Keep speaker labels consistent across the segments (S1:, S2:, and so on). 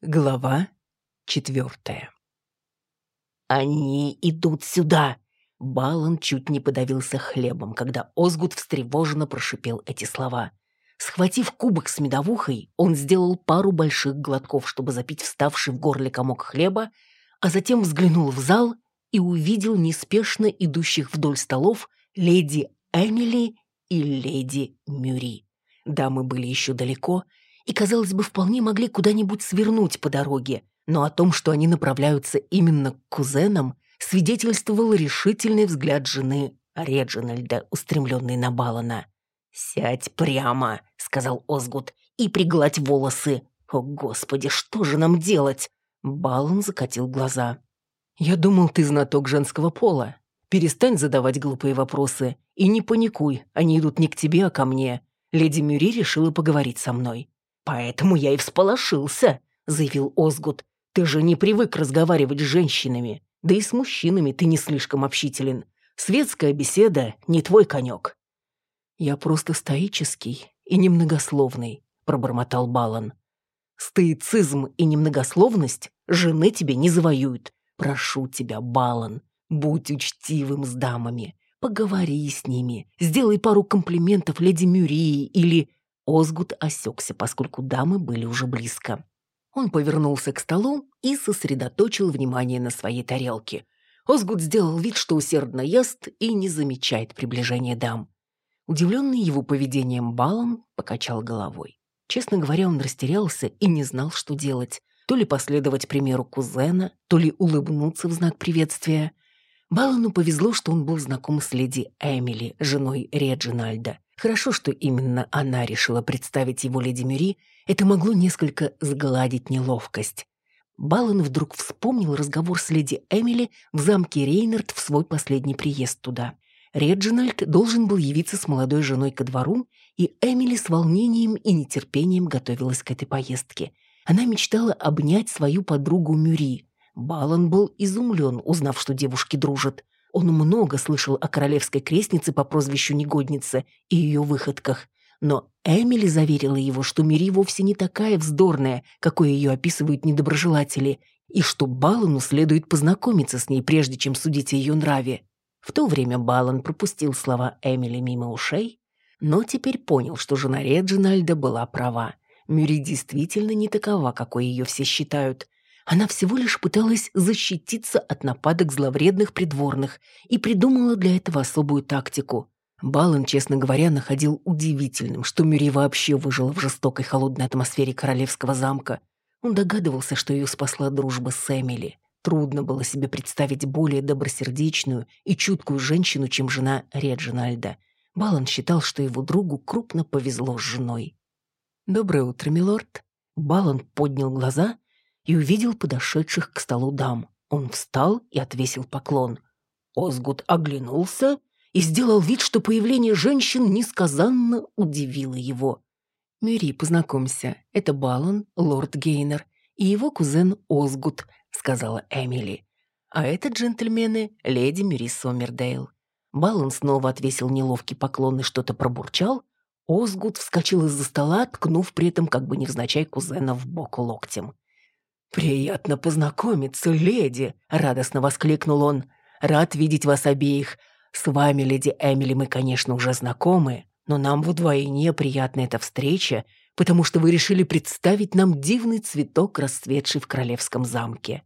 S1: Глава четвертая.
S2: «Они идут сюда!» Балан чуть не подавился хлебом, когда Озгут встревоженно прошипел эти слова. Схватив кубок с медовухой, он сделал пару больших глотков, чтобы запить вставший в горле комок хлеба, а затем взглянул в зал и увидел неспешно идущих вдоль столов леди Эмили и леди Мюри. Дамы были еще далеко, и, казалось бы, вполне могли куда-нибудь свернуть по дороге, но о том, что они направляются именно к кузенам, свидетельствовал решительный взгляд жены Реджинальда, устремленный на Балана. «Сядь прямо», — сказал Озгут, — «и пригладь волосы. О, Господи, что же нам делать?» Балан закатил глаза.
S1: «Я думал, ты знаток женского пола. Перестань задавать глупые вопросы и не паникуй, они идут не к тебе, а ко мне. Леди Мюри решила поговорить со мной.
S2: «Поэтому я и всполошился», — заявил Озгут. «Ты же не привык разговаривать с женщинами. Да и с мужчинами ты не слишком общителен. Светская беседа — не твой конек».
S1: «Я просто стоический и немногословный», — пробормотал Балан.
S2: «Стоицизм и немногословность жены тебе не завоюют. Прошу тебя, Балан, будь учтивым с дамами. Поговори с ними, сделай пару комплиментов леди Мюрии или Озгут осекся, поскольку дамы были уже близко. Он повернулся к столу и сосредоточил внимание на своей тарелке. Озгут сделал вид, что усердно ест и не замечает приближения дам. Удивленный его поведением Балом покачал головой. Честно говоря, он растерялся и не знал, что делать. То ли последовать примеру кузена, то ли улыбнуться в знак приветствия. Балану повезло, что он был знаком с леди Эмили, женой Реджинальда. Хорошо, что именно она решила представить его леди Мюри, это могло несколько сгладить неловкость. Балан вдруг вспомнил разговор с леди Эмили в замке Рейнард в свой последний приезд туда. Реджинальд должен был явиться с молодой женой ко двору, и Эмили с волнением и нетерпением готовилась к этой поездке. Она мечтала обнять свою подругу Мюри. Балан был изумлен, узнав, что девушки дружат. Он много слышал о королевской крестнице по прозвищу Негодница и ее выходках. Но Эмили заверила его, что Мири вовсе не такая вздорная, какой ее описывают недоброжелатели, и что Балану следует познакомиться с ней, прежде чем судить о ее нраве. В то время Балан пропустил слова Эмили мимо ушей, но теперь понял, что жена Реджинальда была права. Мюри действительно не такова, какой ее все считают. Она всего лишь пыталась защититься от нападок зловредных придворных и придумала для этого особую тактику. Балан, честно говоря, находил удивительным, что Мюри вообще выжила в жестокой холодной атмосфере королевского замка. Он догадывался, что ее спасла дружба с Эмили. Трудно было себе представить более добросердечную и чуткую женщину, чем жена Реджинальда. Балан считал, что его другу крупно повезло с женой. «Доброе утро, милорд». Балан поднял глаза и увидел подошедших к столу дам. Он встал и отвесил поклон. Озгут оглянулся и сделал вид, что появление женщин несказанно удивило его. «Мюри, познакомься, это Балан, лорд Гейнер, и его кузен Озгут», — сказала Эмили. «А это джентльмены, леди Мюри Сомердейл». Балан снова отвесил неловкий поклон и что-то пробурчал. Озгут вскочил из-за стола, ткнув при этом как бы невзначай кузена в бок локтем. «Приятно познакомиться, леди!» — радостно воскликнул он. «Рад видеть вас обеих. С вами, леди Эмили, мы, конечно, уже знакомы, но нам вдвойне приятна эта встреча, потому что вы решили представить нам дивный цветок, расцветший в королевском замке».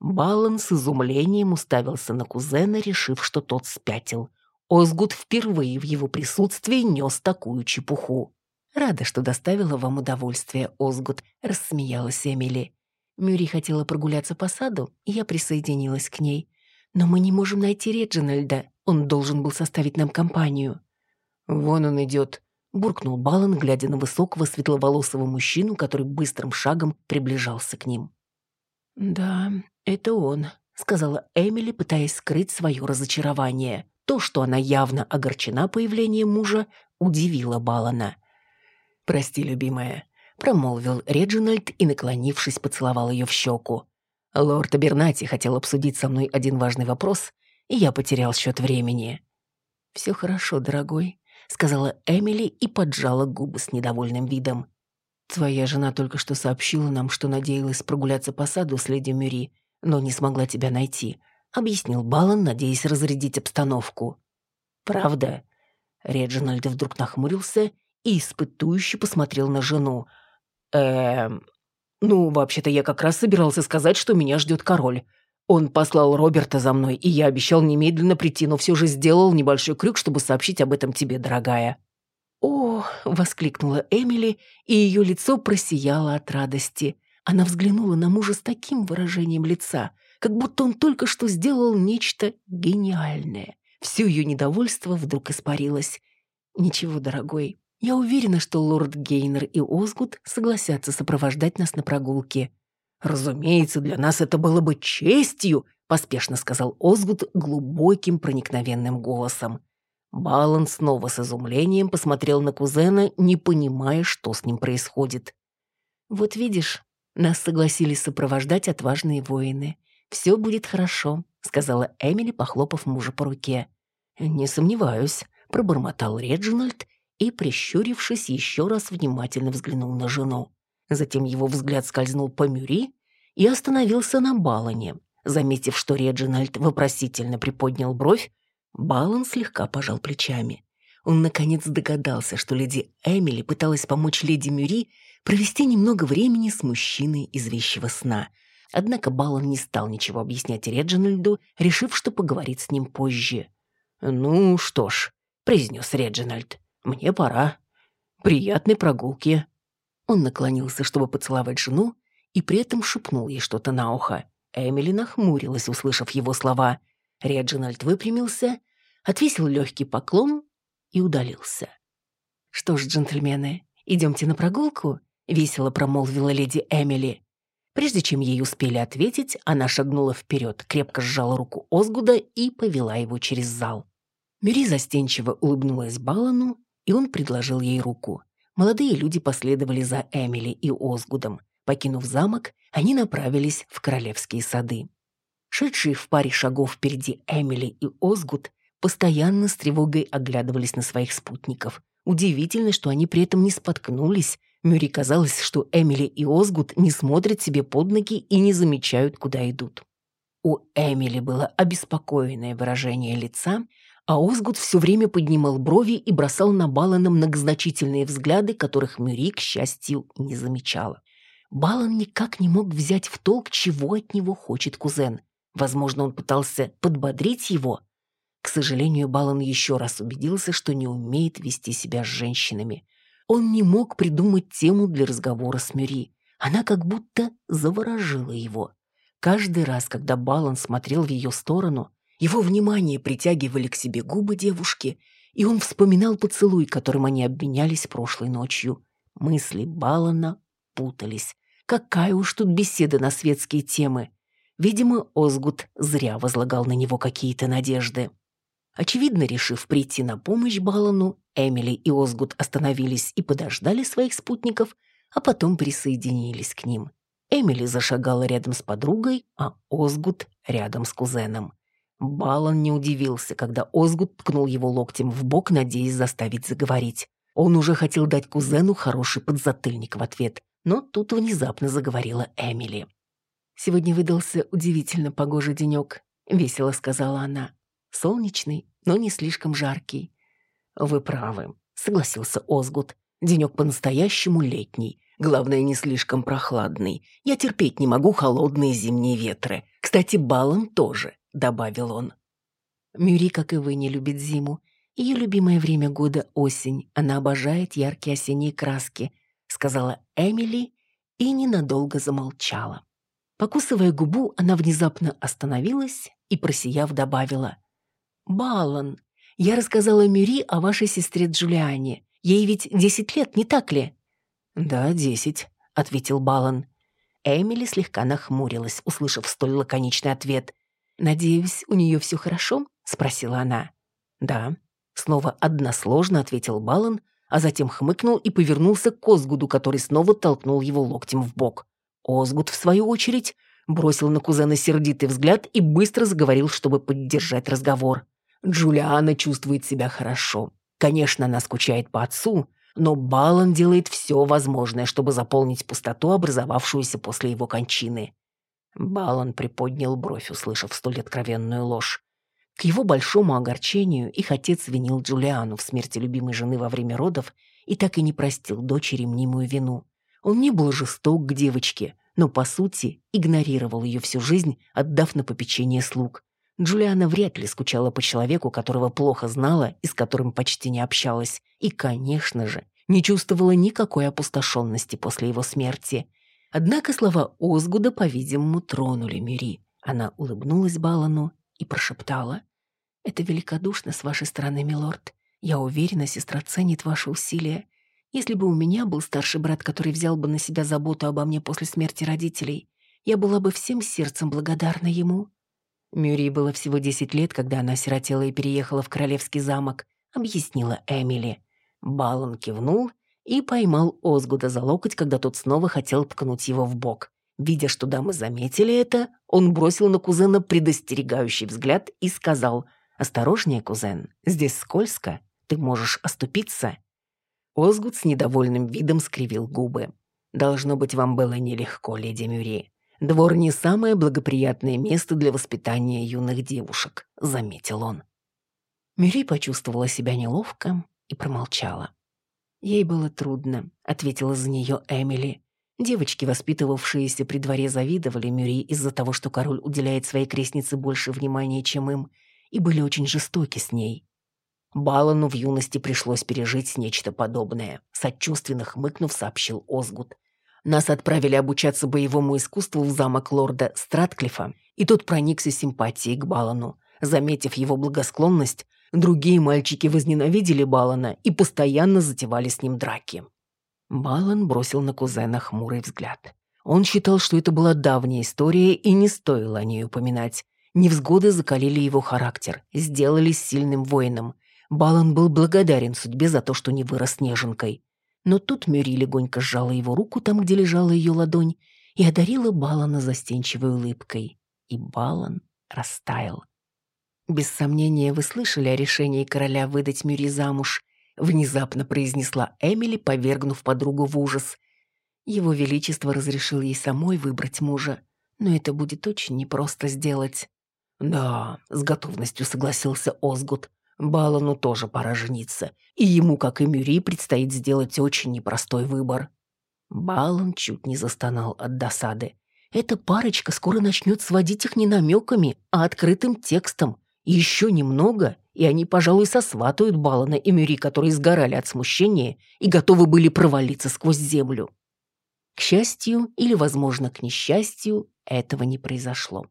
S2: Балан с изумлением уставился на кузена, решив, что тот спятил. Озгут впервые в его присутствии нес такую чепуху. «Рада, что доставила вам удовольствие, Озгут», — рассмеялась Эмили. Мюри хотела прогуляться по саду, и я присоединилась к ней. Но мы не можем найти Реджинальда. Он должен был составить нам компанию. «Вон он идет», — буркнул Балан, глядя на высокого светловолосого мужчину, который быстрым шагом приближался к ним. «Да, это он», — сказала Эмили, пытаясь скрыть свое разочарование. То, что она явно огорчена появлением мужа, удивило Балана. «Прости, любимая, промолвил Реджинальд и, наклонившись, поцеловал ее в щеку. Лорд Абернати хотел обсудить со мной один важный вопрос, и я потерял счет времени. «Все хорошо, дорогой», — сказала Эмили и поджала губы с недовольным видом.
S1: Твоя жена только что сообщила нам, что надеялась прогуляться по саду с леди Мюри, но не смогла тебя найти», — объяснил Балан, надеясь разрядить обстановку. «Правда?» Реджинальд вдруг нахмурился и испытующе посмотрел на жену. «Эм... Ну, вообще-то я как раз собирался сказать, что меня ждет король. Он послал Роберта за мной, и я обещал немедленно прийти, но все же сделал небольшой крюк, чтобы сообщить об этом тебе, дорогая». «О!» — воскликнула Эмили, и ее лицо просияло от радости. Она взглянула на мужа с таким выражением лица, как будто он только что сделал нечто гениальное. Все ее недовольство вдруг испарилось. «Ничего, дорогой, я уверена, что лорд Гейнер и Озгуд согласятся сопровождать нас на прогулке». «Разумеется, для нас это было бы честью», — поспешно сказал Озгуд глубоким проникновенным голосом. Балан снова с изумлением посмотрел на кузена, не понимая, что с ним происходит. «Вот видишь, нас согласились сопровождать отважные воины. Все будет хорошо», — сказала Эмили, похлопав мужа по руке. «Не сомневаюсь», — пробормотал Реджинальд и, прищурившись, еще раз внимательно взглянул на жену. Затем его взгляд скользнул по Мюри и остановился на Балане. Заметив, что Реджинальд вопросительно приподнял бровь, Балан слегка пожал плечами. Он наконец догадался, что леди Эмили пыталась помочь леди Мюри провести немного времени с мужчиной из вещего сна. Однако Балан не стал ничего объяснять Реджинальду, решив, что поговорит с ним позже. «Ну что ж», — произнес Реджинальд, — «мне пора. Приятной прогулки». Он наклонился, чтобы поцеловать жену, и при этом шепнул ей что-то на ухо. Эмили нахмурилась, услышав его слова. Реджинальд выпрямился, отвесил легкий поклон и удалился. «Что ж, джентльмены, идемте на прогулку?» — весело промолвила леди Эмили. Прежде чем ей успели ответить, она шагнула вперед, крепко сжала руку Озгуда и повела его через зал. Мюри застенчиво улыбнулась Балану, и он предложил ей руку. Молодые люди последовали за Эмили и Озгудом. Покинув замок, они направились в королевские сады. Шедшие в паре шагов впереди Эмили и Озгуд постоянно с тревогой оглядывались на своих спутников. Удивительно, что они при этом не споткнулись. Мюри казалось, что Эмили и Озгуд не смотрят себе под ноги и не замечают, куда идут. У Эмили было обеспокоенное выражение лица, а Озгуд все время поднимал брови и бросал на Балана многозначительные взгляды, которых Мюри, к счастью, не замечала. Балан никак не мог взять в толк, чего от него хочет кузен. Возможно, он пытался подбодрить его. К сожалению, Балан еще раз убедился, что не умеет вести себя с женщинами. Он не мог придумать тему для разговора с Мюри. Она как будто заворожила его. Каждый раз, когда Балан смотрел в ее сторону, его внимание притягивали к себе губы девушки, и он вспоминал поцелуй, которым они обменялись прошлой ночью. Мысли Балана путались. Какая уж тут беседа на светские темы. Видимо, Озгут зря возлагал на него какие-то надежды. Очевидно, решив прийти на помощь Балану, Эмили и Озгут остановились и подождали своих спутников, а потом присоединились к ним. Эмили зашагала рядом с подругой, а Озгут рядом с кузеном. Балан не удивился, когда Озгут ткнул его локтем в бок, надеясь заставить заговорить. Он уже хотел дать кузену хороший подзатыльник в ответ, но тут внезапно заговорила Эмили. «Сегодня выдался удивительно погожий денек», — весело сказала она. «Солнечный, но не слишком жаркий». «Вы правы», — согласился Озгут. «Денек по-настоящему летний. Главное, не слишком прохладный. Я терпеть не могу холодные зимние ветры. Кстати, балом тоже», — добавил он. Мюри, как и вы, не любит зиму. Ее любимое время года — осень. Она обожает яркие осенние краски», — сказала Эмили и ненадолго замолчала. Покусывая губу, она внезапно остановилась и, просияв, добавила. «Балан, я рассказала Мюри о вашей сестре Джулиане. Ей ведь десять лет, не так ли?» «Да, десять», — ответил Балан. Эмили слегка нахмурилась, услышав столь лаконичный ответ. «Надеюсь, у нее все хорошо?» — спросила она. «Да». Снова односложно ответил Балан, а затем хмыкнул и повернулся к Озгуду, который снова толкнул его локтем в бок. Озгут, в свою очередь, бросил на кузена сердитый взгляд и быстро заговорил, чтобы поддержать разговор. Джулиана чувствует себя хорошо. Конечно, она скучает по отцу, но Балан делает все возможное, чтобы заполнить пустоту, образовавшуюся после его кончины. Балан приподнял бровь, услышав столь откровенную ложь. К его большому огорчению их отец винил Джулиану в смерти любимой жены во время родов и так и не простил дочери мнимую вину. Он не был жесток к девочке, но, по сути, игнорировал ее всю жизнь, отдав на попечение слуг. Джулиана вряд ли скучала по человеку, которого плохо знала и с которым почти не общалась, и, конечно же, не чувствовала никакой опустошенности после его смерти. Однако слова Озгуда, по-видимому, тронули Мюри. Она улыбнулась Балану и прошептала. «Это великодушно с вашей стороны, милорд. Я уверена, сестра ценит ваши усилия. Если бы у меня был старший брат, который взял бы на себя заботу обо мне после смерти родителей, я была бы всем сердцем благодарна ему». Мюри было всего десять лет, когда она сиротела и переехала в королевский замок, объяснила Эмили. Балан кивнул и поймал Озгуда за локоть, когда тот снова хотел ткнуть его в бок. Видя, что дамы заметили это, он бросил на кузена предостерегающий взгляд и сказал «Осторожнее, кузен, здесь скользко, ты можешь оступиться». Озгуд с недовольным видом скривил губы. «Должно быть, вам было нелегко, леди Мюри. Двор не самое благоприятное место для воспитания юных девушек», — заметил он. Мюри почувствовала себя неловко и промолчала. «Ей было трудно», — ответила за нее Эмили. Девочки, воспитывавшиеся при дворе, завидовали Мюри из-за того, что король уделяет своей крестнице больше внимания, чем им, и были очень жестоки с ней. Балану в юности пришлось пережить нечто подобное. Сочувственно хмыкнув, сообщил Озгут. Нас отправили обучаться боевому искусству в замок лорда Стратклифа, и тот проникся симпатией к Балану. Заметив его благосклонность, другие мальчики возненавидели Балана и постоянно затевали с ним драки. Балан бросил на кузена хмурый взгляд. Он считал, что это была давняя история и не стоило о ней упоминать. Невзгоды закалили его характер, сделали сильным воином – Балан был благодарен судьбе за то, что не вырос неженкой. Но тут Мюри легонько сжала его руку там, где лежала ее ладонь, и одарила Балана застенчивой улыбкой. И Балан растаял. «Без сомнения, вы слышали о решении короля выдать Мюри замуж», внезапно произнесла Эмили, повергнув подругу в ужас. Его Величество разрешил ей самой выбрать мужа, но это будет очень непросто сделать. «Да», — с готовностью согласился Озгут. Балану тоже пора жениться, и ему, как и Мюри, предстоит сделать очень непростой выбор. Балан чуть не застонал от досады. Эта парочка скоро начнет сводить их не намеками, а открытым текстом. Еще немного, и они, пожалуй, сосватают Балана и Мюри, которые сгорали от смущения и готовы были провалиться сквозь землю. К счастью, или, возможно, к несчастью, этого не произошло.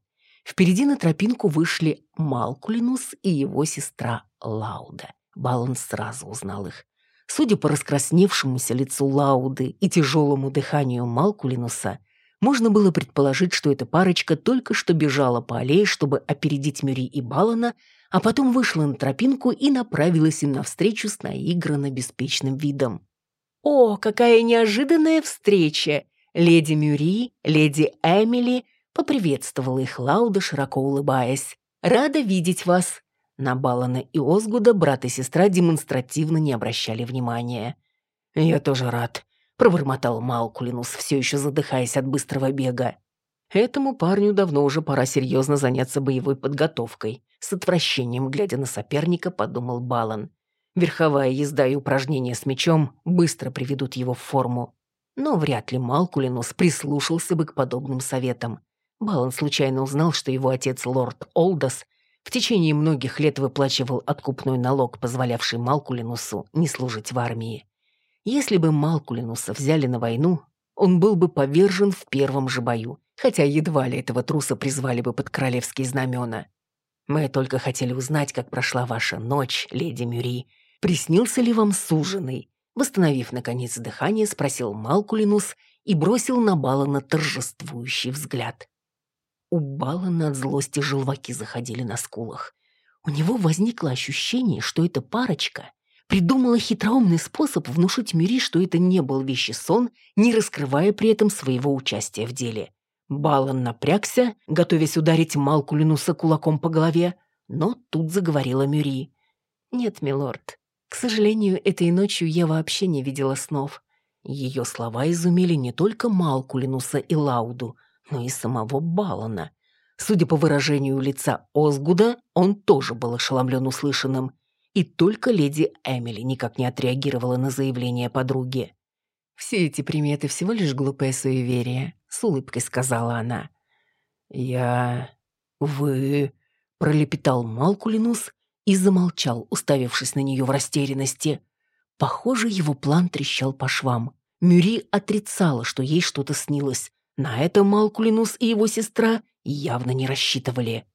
S1: Впереди на тропинку вышли Малкулинус и его сестра Лауда. Балан сразу узнал их. Судя по раскрасневшемуся лицу Лауды и тяжелому дыханию Малкулинуса, можно было предположить, что эта парочка только что бежала по аллее, чтобы опередить Мюри и Балана, а потом вышла на тропинку и направилась им навстречу с наигранно беспечным видом. «О, какая неожиданная встреча! Леди Мюри, леди Эмили — Поприветствовала их Лауда, широко улыбаясь. «Рада видеть вас!» На Балана и Озгуда брат и сестра демонстративно не обращали внимания. «Я тоже рад», — пробормотал Малкулинус, все еще задыхаясь от быстрого бега. Этому парню давно уже пора серьезно заняться боевой подготовкой. С отвращением, глядя на соперника, подумал Балан. Верховая езда и упражнения с мечом быстро приведут его в форму. Но вряд ли Малкулинус прислушался бы к подобным советам. Балан случайно узнал, что его отец, лорд Олдос, в течение многих лет выплачивал откупной налог, позволявший Малкулинусу не служить в армии. Если бы Малкулинуса взяли на войну, он был бы повержен в первом же бою, хотя едва ли этого труса призвали бы под королевские знамена. Мы только хотели узнать, как прошла ваша ночь, леди Мюри. Приснился ли вам суженый? Восстановив, наконец, дыхание, спросил Малкулинус и бросил на Балана торжествующий взгляд. У Балана от злости желваки заходили на скулах. У него возникло ощущение, что эта парочка придумала хитроумный способ внушить Мюри, что это не был сон, не раскрывая при этом своего участия в деле. Балан напрягся, готовясь ударить Малкулинуса кулаком по голове, но тут заговорила Мюри. «Нет, милорд, К сожалению, этой ночью я вообще не видела снов. Ее слова изумили не только Малкулинуса и Лауду, но и самого Балана. Судя по выражению лица Озгуда, он тоже был ошеломлен услышанным. И только леди Эмили никак не отреагировала на заявление подруги. «Все эти приметы всего лишь глупое суеверие», — с улыбкой сказала она. «Я... вы...» — пролепетал Малкулинус и замолчал, уставившись на нее в растерянности. Похоже, его план трещал по швам. Мюри отрицала, что ей что-то снилось. На это Малкулинус и его сестра явно не рассчитывали.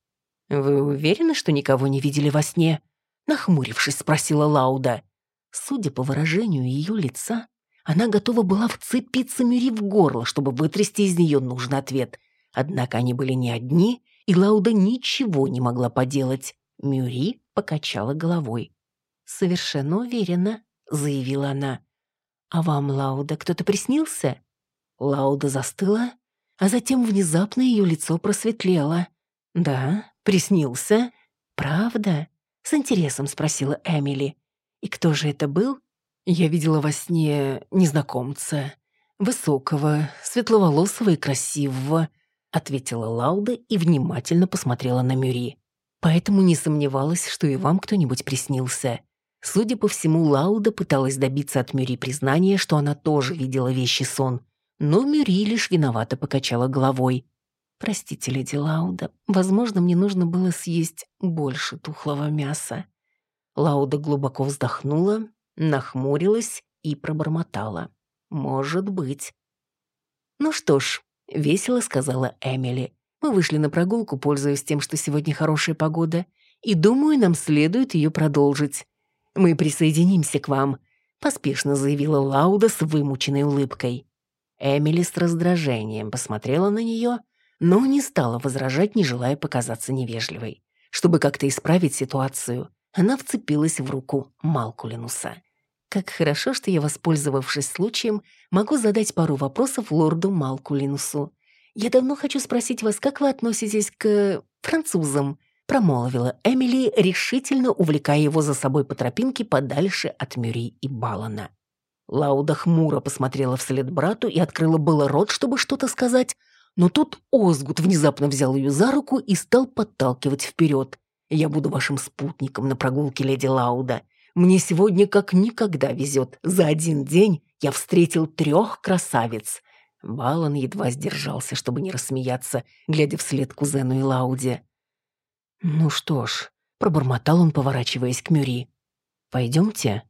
S1: «Вы уверены, что никого не видели во сне?» Нахмурившись, спросила Лауда. Судя по выражению ее лица, она готова была вцепиться Мюри в горло, чтобы вытрясти из нее нужный ответ. Однако они были не одни, и Лауда ничего не могла поделать. Мюри покачала головой. «Совершенно уверена», — заявила она. «А вам, Лауда, кто-то приснился?» Лауда застыла, а затем внезапно ее лицо просветлело. «Да, приснился. Правда?» — с интересом спросила Эмили. «И кто же это был?» «Я видела во сне незнакомца. Высокого, светловолосого и красивого», — ответила Лауда и внимательно посмотрела на Мюри. «Поэтому не сомневалась, что и вам кто-нибудь приснился. Судя по всему, Лауда пыталась добиться от Мюри признания, что она тоже видела вещи сон, но Мюри лишь виновато покачала головой. «Простите, леди Лауда, возможно, мне нужно было съесть больше тухлого мяса». Лауда глубоко вздохнула, нахмурилась и пробормотала. «Может быть». «Ну что ж», — весело сказала Эмили. «Мы вышли на прогулку, пользуясь тем, что сегодня хорошая погода, и думаю, нам следует ее продолжить. «Мы присоединимся к вам», — поспешно заявила Лауда с вымученной улыбкой. Эмили с раздражением посмотрела на нее, но не стала возражать, не желая показаться невежливой. Чтобы как-то исправить ситуацию, она вцепилась в руку Малкулинуса. «Как хорошо, что я, воспользовавшись случаем, могу задать пару вопросов лорду Малкулинусу. Я давно хочу спросить вас, как вы относитесь к французам?» промолвила Эмили, решительно увлекая его за собой по тропинке подальше от Мюри и Балана. Лауда хмуро посмотрела вслед брату и открыла было рот, чтобы что-то сказать, но тут Озгут внезапно взял ее за руку и стал подталкивать вперед. «Я буду вашим спутником на прогулке, леди Лауда. Мне сегодня как никогда везет. За один день я встретил трех красавиц». Балан едва сдержался, чтобы не рассмеяться, глядя вслед кузену и Лауде. «Ну что ж», — пробормотал он, поворачиваясь к Мюри. «Пойдемте».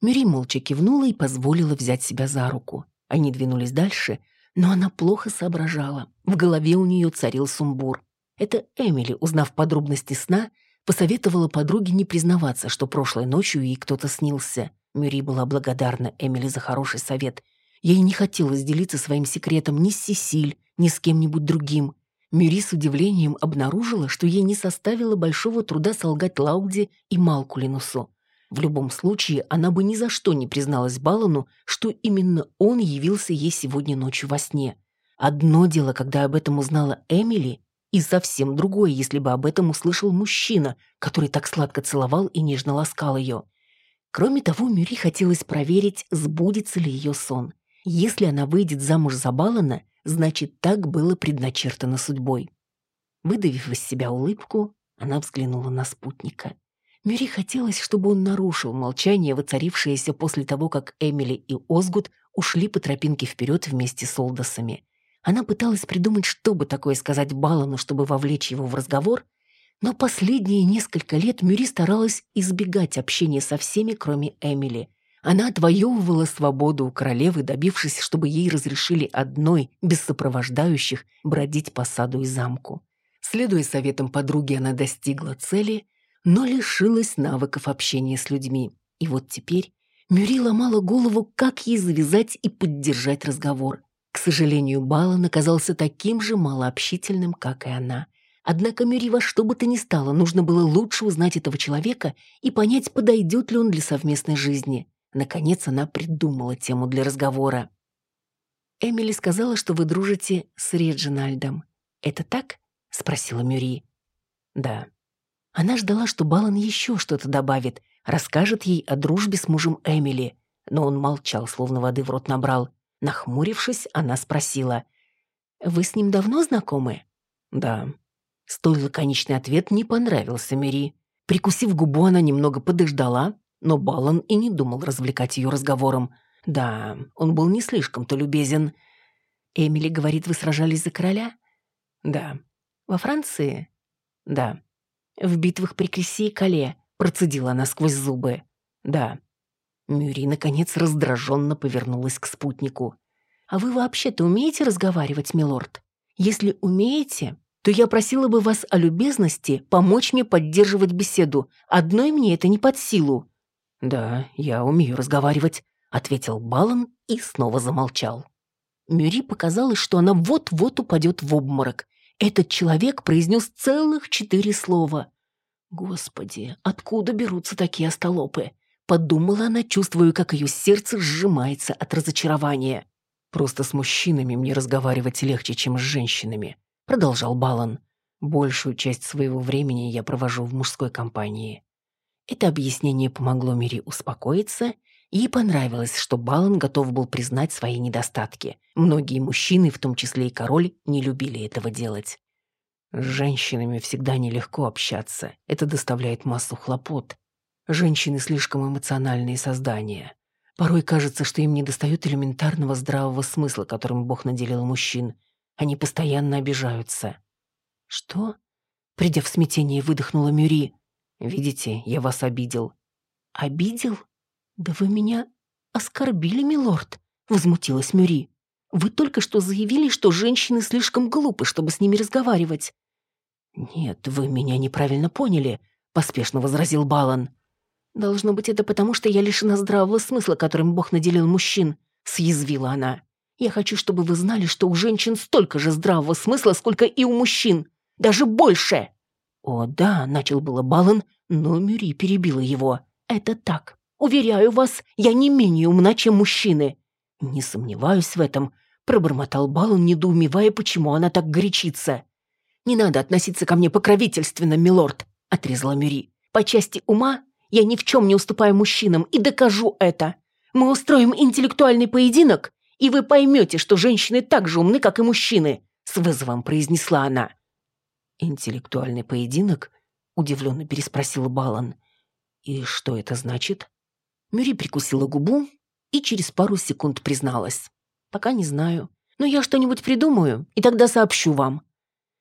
S1: Мюри молча кивнула и позволила взять себя за руку. Они двинулись дальше, но она плохо соображала. В голове у нее царил сумбур. Это Эмили, узнав подробности сна, посоветовала подруге не признаваться, что прошлой ночью ей кто-то снился. Мюри была благодарна Эмили за хороший совет. Ей не хотелось делиться своим секретом ни с Сесиль, ни с кем-нибудь другим. Мюри с удивлением обнаружила, что ей не составило большого труда солгать Лауде и Малкулинусу. В любом случае, она бы ни за что не призналась Балану, что именно он явился ей сегодня ночью во сне. Одно дело, когда об этом узнала Эмили, и совсем другое, если бы об этом услышал мужчина, который так сладко целовал и нежно ласкал ее. Кроме того, Мюри хотелось проверить, сбудется ли ее сон. Если она выйдет замуж за Балана, Значит, так было предначертано судьбой. Выдавив из себя улыбку, она взглянула на спутника. Мюри хотелось, чтобы он нарушил молчание, воцарившееся после того, как Эмили и Озгуд ушли по тропинке вперед вместе с Олдосами. Она пыталась придумать, что бы такое сказать Балану, чтобы вовлечь его в разговор, но последние несколько лет Мюри старалась избегать общения со всеми, кроме Эмили. Она отвоевывала свободу у королевы, добившись, чтобы ей разрешили одной, без сопровождающих, бродить по саду и замку. Следуя советам подруги, она достигла цели, но лишилась навыков общения с людьми. И вот теперь Мюри ломала голову, как ей завязать и поддержать разговор. К сожалению, Балан оказался таким же малообщительным, как и она. Однако Мюри во что бы то ни стало, нужно было лучше узнать этого человека и понять, подойдет ли он для совместной жизни. Наконец она придумала тему для разговора. «Эмили сказала, что вы дружите с Реджинальдом. Это так?» — спросила Мюри. «Да». Она ждала, что Балан еще что-то добавит,
S2: Расскажет ей о дружбе с мужем Эмили. Но он молчал, словно воды в рот набрал. Нахмурившись, она спросила. «Вы с ним давно знакомы?»
S1: «Да».
S2: Столь лаконичный ответ не понравился Мири. Прикусив губу, она немного подождала, но Балан и не думал развлекать ее разговором. Да, он был не слишком-то любезен. «Эмили говорит, вы сражались за короля?»
S1: «Да».
S2: «Во Франции?»
S1: «Да».
S2: «В битвах при Креси и Кале», — процедила она сквозь зубы.
S1: «Да».
S2: Мюри, наконец, раздраженно повернулась к спутнику. «А вы вообще-то умеете разговаривать, милорд? Если умеете, то я просила бы вас о любезности помочь мне поддерживать беседу. Одной мне это не под силу».
S1: «Да, я умею разговаривать», — ответил Балан и снова замолчал.
S2: Мюри показалось, что она вот-вот упадет в обморок. Этот человек произнес целых четыре слова. «Господи, откуда берутся такие остолопы?» Подумала она, чувствуя, как ее сердце сжимается от разочарования.
S1: «Просто с мужчинами мне разговаривать легче, чем с женщинами», — продолжал Балан. «Большую часть своего времени я провожу в мужской компании».
S2: Это объяснение помогло Мире успокоиться, ей понравилось, что Балан готов был признать свои недостатки. Многие мужчины, в том числе и король, не любили этого делать.
S1: С женщинами всегда нелегко общаться. Это доставляет массу хлопот. Женщины слишком эмоциональные создания. Порой кажется, что им недостает элементарного здравого смысла, которым Бог наделил мужчин. Они постоянно обижаются.
S2: «Что?» Придя в смятение, выдохнула Мюри.
S1: «Видите, я вас обидел».
S2: «Обидел? Да вы меня оскорбили, милорд!» Возмутилась Мюри. «Вы только что заявили, что женщины слишком глупы, чтобы с ними разговаривать».
S1: «Нет, вы меня неправильно поняли», — поспешно возразил Балан.
S2: «Должно быть, это потому, что я лишена здравого смысла, которым Бог наделил мужчин», — съязвила она. «Я хочу, чтобы вы знали, что у женщин столько же здравого смысла, сколько и у мужчин. Даже больше!» «О, да», — начал было Балан, но Мюри перебила его. «Это так. Уверяю вас, я не менее умна, чем мужчины». «Не сомневаюсь в этом», — пробормотал Балан, недоумевая, почему она так горячится. «Не надо относиться ко мне покровительственно, милорд», — отрезала Мюри. «По части ума я ни в чем не уступаю мужчинам и докажу это. Мы устроим интеллектуальный поединок, и вы поймете, что женщины так же умны, как и мужчины», — с вызовом произнесла она.
S1: «Интеллектуальный поединок?» — удивленно переспросил Балан. «И что это значит?»
S2: Мюри прикусила губу и через пару секунд призналась. «Пока не знаю. Но я что-нибудь придумаю, и тогда сообщу вам».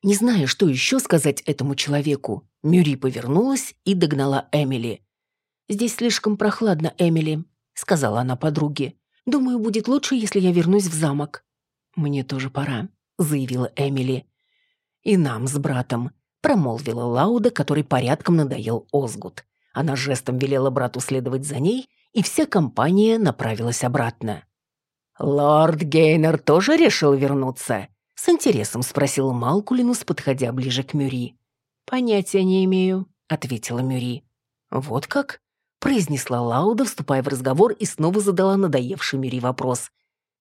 S2: Не зная, что еще сказать этому человеку, Мюри повернулась и догнала Эмили. «Здесь слишком прохладно, Эмили», — сказала она подруге. «Думаю, будет лучше, если я вернусь в замок».
S1: «Мне тоже пора», — заявила Эмили. «И нам с братом», — промолвила Лауда, который порядком надоел Озгут. Она жестом велела брату следовать за ней, и вся компания направилась обратно. «Лорд Гейнер тоже решил вернуться?» — с интересом спросил Малкулинус, подходя ближе к Мюри.
S2: «Понятия не имею», — ответила Мюри.
S1: «Вот как?» произнесла Лауда, вступая в разговор, и снова задала надоевший Мири вопрос.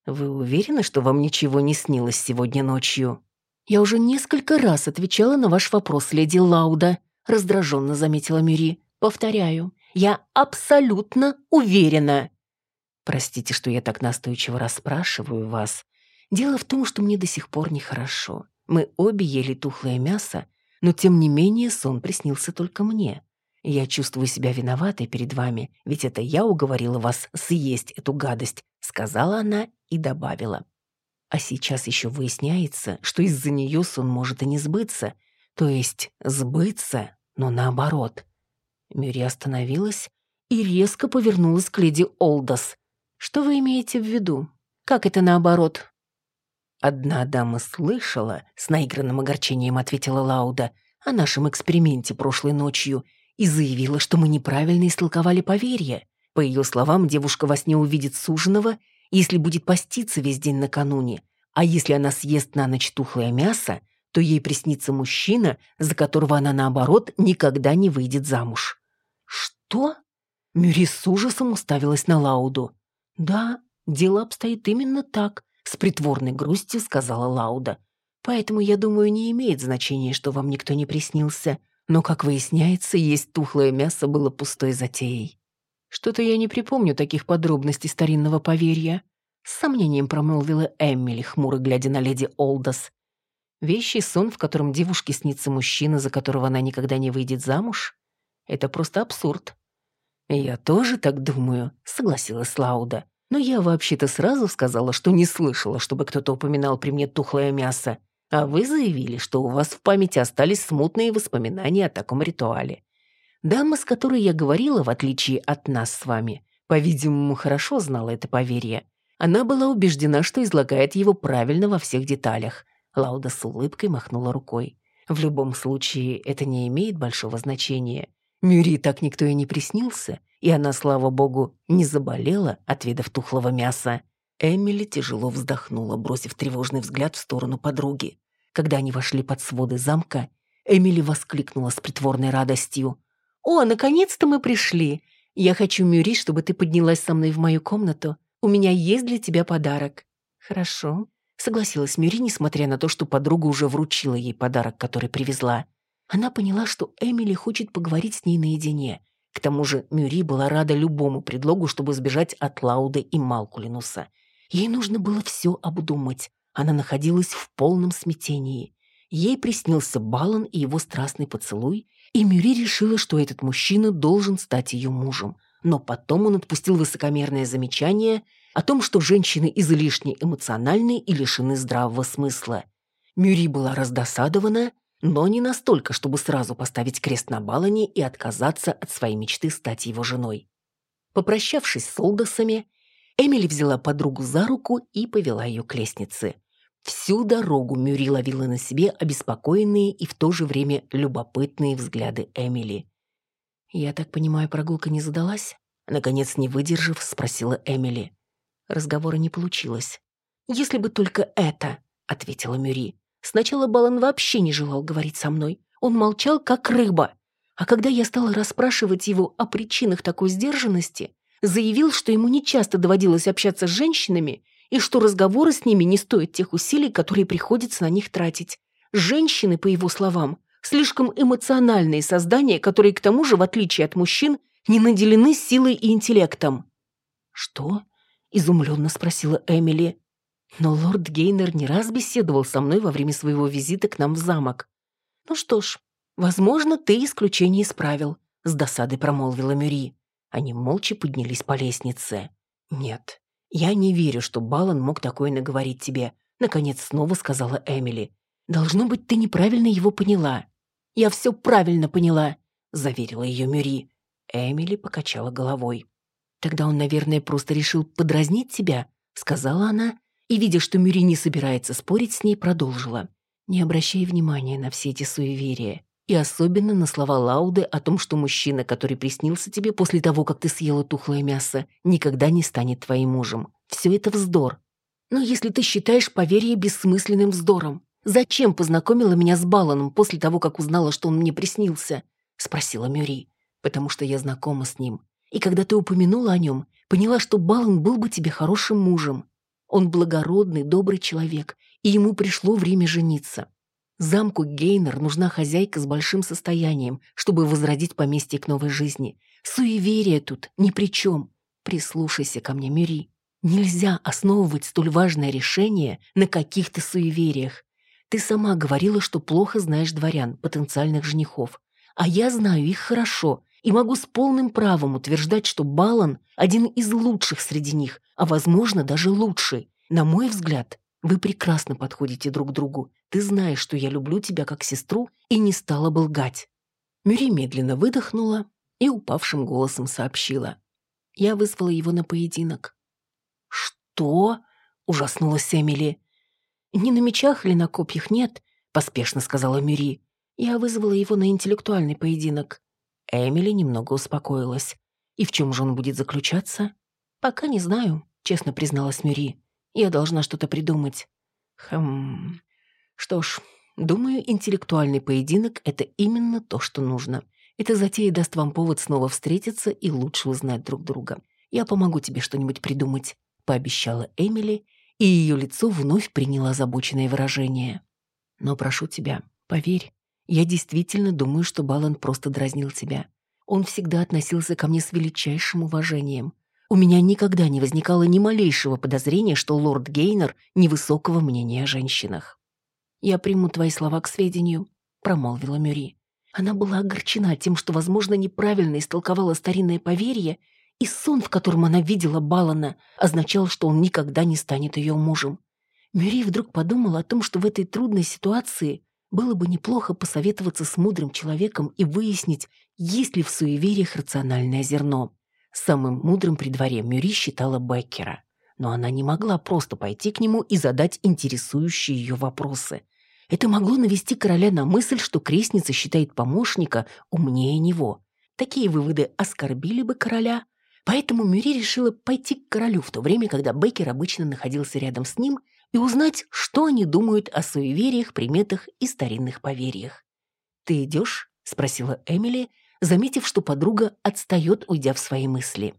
S1: «Вы уверены, что вам ничего не снилось сегодня ночью?»
S2: «Я уже несколько раз отвечала на ваш вопрос, леди Лауда», раздраженно заметила Мири. «Повторяю, я абсолютно уверена».
S1: «Простите, что я так настойчиво расспрашиваю вас. Дело в том, что мне до сих пор нехорошо. Мы обе ели тухлое мясо, но тем не менее сон приснился только мне. Я чувствую себя виноватой перед вами, ведь это я уговорила вас съесть эту гадость», — сказала она и добавила. «А сейчас еще выясняется, что из-за нее сон может и не сбыться, то есть сбыться, но наоборот». Мюри остановилась и резко повернулась к леди Олдос. «Что вы имеете в виду? Как это наоборот?» «Одна дама слышала», — с наигранным огорчением ответила Лауда, «о нашем эксперименте прошлой ночью и заявила, что мы неправильно истолковали поверье. По ее словам, девушка во сне увидит суженого, если будет поститься весь день накануне, а если она съест на ночь тухлое мясо, то ей приснится мужчина, за которого она, наоборот, никогда не выйдет замуж. «Что?» Мюри с ужасом уставилась на Лауду. «Да, дело обстоит именно так», — с притворной грустью сказала Лауда. «Поэтому, я думаю, не имеет значения, что вам никто не приснился. Но, как выясняется, есть тухлое мясо было пустой затеей.
S2: Что-то я не припомню таких подробностей старинного поверья. С сомнением промолвила Эмили, хмуро глядя на леди Олдос. Вещий сон, в котором девушке снится мужчина, за которого она никогда не выйдет замуж? Это просто абсурд. «Я тоже так думаю», — согласилась Лауда. «Но я вообще-то сразу сказала, что не слышала, чтобы кто-то упоминал при мне тухлое мясо. А вы заявили, что у вас в памяти остались смутные воспоминания о таком ритуале. Дама, с которой я говорила, в отличие от нас с вами, по-видимому, хорошо знала это поверье. Она была убеждена, что излагает его правильно во всех деталях. Лауда с улыбкой махнула рукой. В любом случае, это не имеет большого значения. Мюри так никто и не приснился, и она, слава богу, не заболела, отведав тухлого мяса. Эмили тяжело вздохнула, бросив тревожный взгляд в сторону подруги. Когда они вошли под своды замка, Эмили воскликнула с притворной радостью. «О, наконец-то мы пришли! Я хочу, Мюри, чтобы ты поднялась со мной в мою комнату. У меня есть для тебя подарок». «Хорошо», — согласилась Мюри, несмотря на то, что подруга уже вручила ей подарок, который привезла. Она поняла, что Эмили хочет поговорить с ней наедине. К тому же Мюри была рада любому предлогу, чтобы сбежать от Лауды и Малкулинуса. Ей нужно было все обдумать. Она находилась в полном смятении. Ей приснился Балан и его страстный поцелуй, и Мюри решила, что этот мужчина должен стать ее мужем. Но потом он отпустил высокомерное замечание о том, что женщины излишне эмоциональны и лишены здравого смысла. Мюри была раздосадована, но не настолько, чтобы сразу поставить крест на Балане и отказаться от своей мечты стать его женой. Попрощавшись с Олдосами, Эмили взяла подругу за руку и повела ее к лестнице. Всю дорогу Мюри ловила на себе обеспокоенные и в то же время любопытные взгляды Эмили. «Я так понимаю, прогулка не задалась?» Наконец, не выдержав, спросила Эмили. Разговора не получилось. «Если бы только это», — ответила Мюри. Сначала Балан вообще не желал говорить со мной. Он молчал, как рыба. А когда я стала расспрашивать его о причинах такой сдержанности, заявил, что ему нечасто доводилось общаться с женщинами и что разговоры с ними не стоят тех усилий, которые приходится на них тратить. Женщины, по его словам, слишком эмоциональные создания, которые, к тому же, в отличие от мужчин, не наделены силой и интеллектом. «Что?» – изумленно спросила Эмили. Но лорд Гейнер не раз беседовал со мной во время своего визита к нам в замок. «Ну что ж, возможно, ты исключение исправил», – с досадой промолвила Мюри. Они молча поднялись по лестнице. «Нет, я не верю, что Балан мог такое наговорить тебе», — наконец снова сказала Эмили. «Должно быть, ты неправильно его поняла». «Я все правильно поняла», — заверила ее Мюри. Эмили покачала головой. «Тогда он, наверное, просто решил подразнить тебя», — сказала она, и, видя, что Мюри не собирается спорить с ней, продолжила. «Не обращай внимания на все эти суеверия. И особенно на слова Лауды о том, что мужчина, который приснился тебе после того, как ты съела тухлое мясо, никогда не станет твоим мужем. Все это вздор. Но если ты считаешь поверье бессмысленным вздором, зачем познакомила меня с Баланом после того, как узнала, что он мне приснился?» — спросила Мюри. «Потому что я знакома с ним. И когда ты упомянула о нем, поняла, что Балан был бы тебе хорошим мужем. Он благородный, добрый человек, и ему пришло время жениться. Замку Гейнер нужна хозяйка с большим состоянием, чтобы возродить поместье к новой жизни. Суеверие тут ни при чем. Прислушайся ко мне, Мюри. Нельзя основывать столь важное решение на каких-то суевериях. Ты сама говорила, что плохо знаешь дворян, потенциальных женихов. А я знаю их хорошо и могу с полным правом утверждать, что Балан – один из лучших среди них, а, возможно, даже лучший. На мой взгляд, вы прекрасно подходите друг другу. Ты знаешь, что я люблю тебя как сестру и не стала бы лгать». Мюри медленно выдохнула и упавшим голосом сообщила. Я вызвала его на поединок. «Что?» — ужаснулась Эмили. «Не на мечах или на копьях нет», — поспешно сказала Мюри. «Я вызвала его на интеллектуальный поединок». Эмили немного успокоилась. «И в чем же он будет заключаться?» «Пока не знаю», — честно призналась Мюри. Я должна что-то придумать. Хм... Что ж, думаю, интеллектуальный поединок — это именно то, что нужно. Эта затея даст вам повод снова встретиться и лучше узнать друг друга. Я помогу тебе что-нибудь придумать», — пообещала Эмили, и ее лицо вновь приняло озабоченное выражение. «Но прошу тебя, поверь, я действительно думаю, что Балан просто дразнил тебя. Он всегда относился ко мне с величайшим уважением. У меня никогда не возникало ни малейшего подозрения, что лорд Гейнер невысокого мнения о женщинах. «Я приму твои слова к сведению», — промолвила Мюри. Она была огорчена тем, что, возможно, неправильно истолковала старинное поверье, и сон, в котором она видела Балана, означал, что он никогда не станет ее мужем. Мюри вдруг подумала о том, что в этой трудной ситуации было бы неплохо посоветоваться с мудрым человеком и выяснить, есть ли в суевериях рациональное зерно. Самым мудрым при дворе Мюри считала Беккера. Но она не могла просто пойти к нему и задать интересующие ее вопросы. Это могло навести короля на мысль, что крестница считает помощника умнее него. Такие выводы оскорбили бы короля, поэтому Мюри решила пойти к королю в то время, когда Беккер обычно находился рядом с ним, и узнать, что они думают о суевериях, приметах и старинных поверьях. «Ты идешь?» — спросила Эмили, заметив, что подруга отстает, уйдя в свои мысли.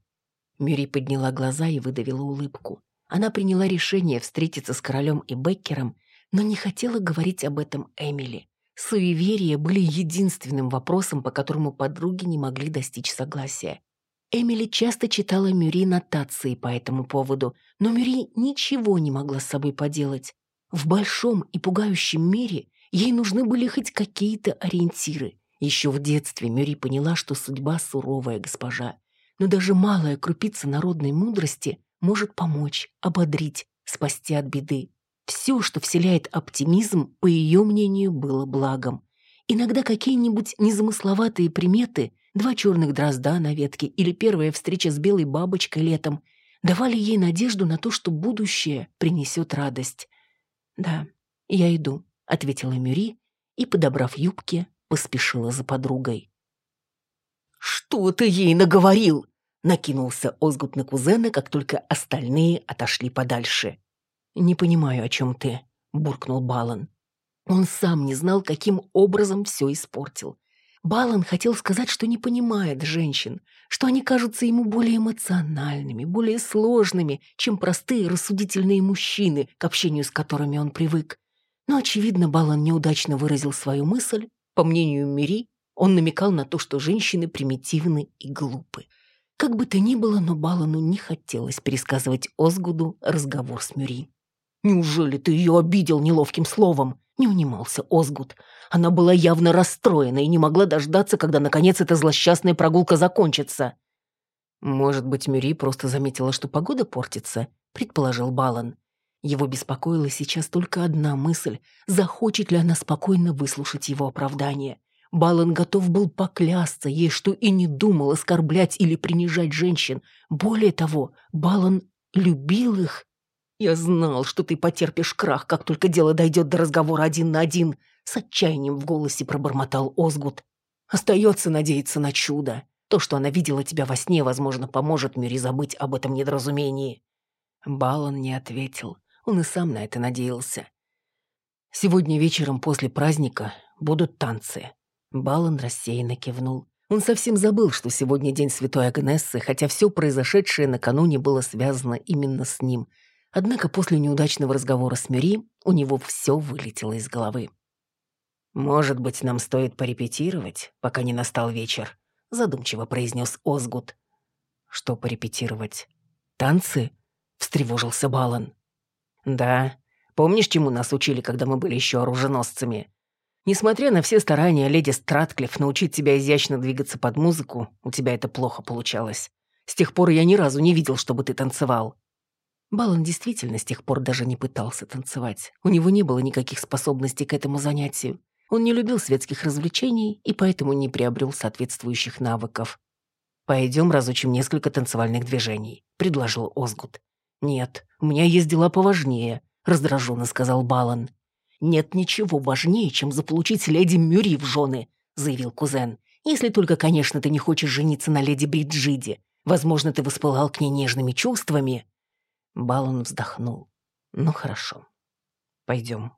S2: Мюри подняла глаза и выдавила улыбку. Она приняла решение встретиться с королем и Беккером, но не хотела говорить об этом Эмили. Суеверия были единственным вопросом, по которому подруги не могли достичь согласия. Эмили часто читала Мюри нотации по этому поводу, но Мюри ничего не могла с собой поделать. В большом и пугающем мире ей нужны были хоть какие-то ориентиры. Еще в детстве Мюри поняла, что судьба суровая госпожа. Но даже малая крупица народной мудрости может помочь, ободрить, спасти от беды. Все, что вселяет оптимизм, по ее мнению, было благом. Иногда какие-нибудь незамысловатые приметы, два черных дрозда на ветке или первая встреча с белой бабочкой летом, давали ей надежду на то, что будущее принесет радость. «Да, я иду», — ответила Мюри и, подобрав юбки, поспешила за подругой.
S1: «Что ты ей наговорил?» — накинулся Озгут на кузена, как только остальные отошли подальше.
S2: «Не понимаю, о чем ты», — буркнул Балан. Он сам не знал, каким образом все испортил. Балан хотел сказать, что не понимает женщин, что они кажутся ему более эмоциональными, более сложными, чем простые рассудительные мужчины, к общению с которыми он привык. Но, очевидно, Балан неудачно выразил свою мысль по мнению Мири, он намекал на то, что женщины примитивны и глупы. Как бы то ни было, но Балану не хотелось пересказывать Озгуду разговор с Мюри. «Неужели ты ее обидел неловким словом?» — не унимался Озгуд. Она была явно расстроена и не могла дождаться, когда, наконец, эта злосчастная прогулка закончится. «Может быть, Мюри просто заметила, что погода портится?» — предположил Балан. Его беспокоила сейчас только одна мысль – захочет ли она спокойно выслушать его оправдание. Балан готов был поклясться ей, что и не думал оскорблять или принижать женщин. Более того, Балан любил их. «Я знал, что ты потерпишь крах, как только дело дойдет до разговора один на один», с отчаянием в голосе пробормотал Озгут. «Остается надеяться на чудо. То, что она видела тебя во сне, возможно, поможет Мюри забыть об этом недоразумении». Балан не ответил. Он и сам на это надеялся. «Сегодня вечером после праздника будут танцы». Балан рассеянно кивнул. Он совсем забыл, что сегодня день Святой Агнессы, хотя все произошедшее накануне было связано именно с ним. Однако после неудачного разговора с Мюри у него все вылетело из головы. «Может быть, нам стоит порепетировать, пока не настал вечер», — задумчиво произнес Озгут. «Что порепетировать? Танцы?» — встревожился Балан. «Да. Помнишь, чему нас учили, когда мы были еще оруженосцами? Несмотря на все старания леди Стратклифф научить тебя изящно двигаться под музыку, у тебя это плохо получалось. С тех пор я ни разу не видел, чтобы ты танцевал». Балан действительно с тех пор даже не пытался танцевать. У него не было никаких способностей к этому занятию. Он не любил светских развлечений и поэтому не приобрел соответствующих навыков. «Пойдем разучим несколько танцевальных движений», — предложил Озгут. «Нет, у меня есть дела поважнее», — раздраженно сказал Балан. «Нет ничего важнее, чем заполучить леди Мюри в жены», — заявил кузен. «Если только, конечно, ты не хочешь жениться на леди Бриджиде. Возможно, ты воспылал к ней нежными чувствами». Балан вздохнул. «Ну, хорошо. Пойдем».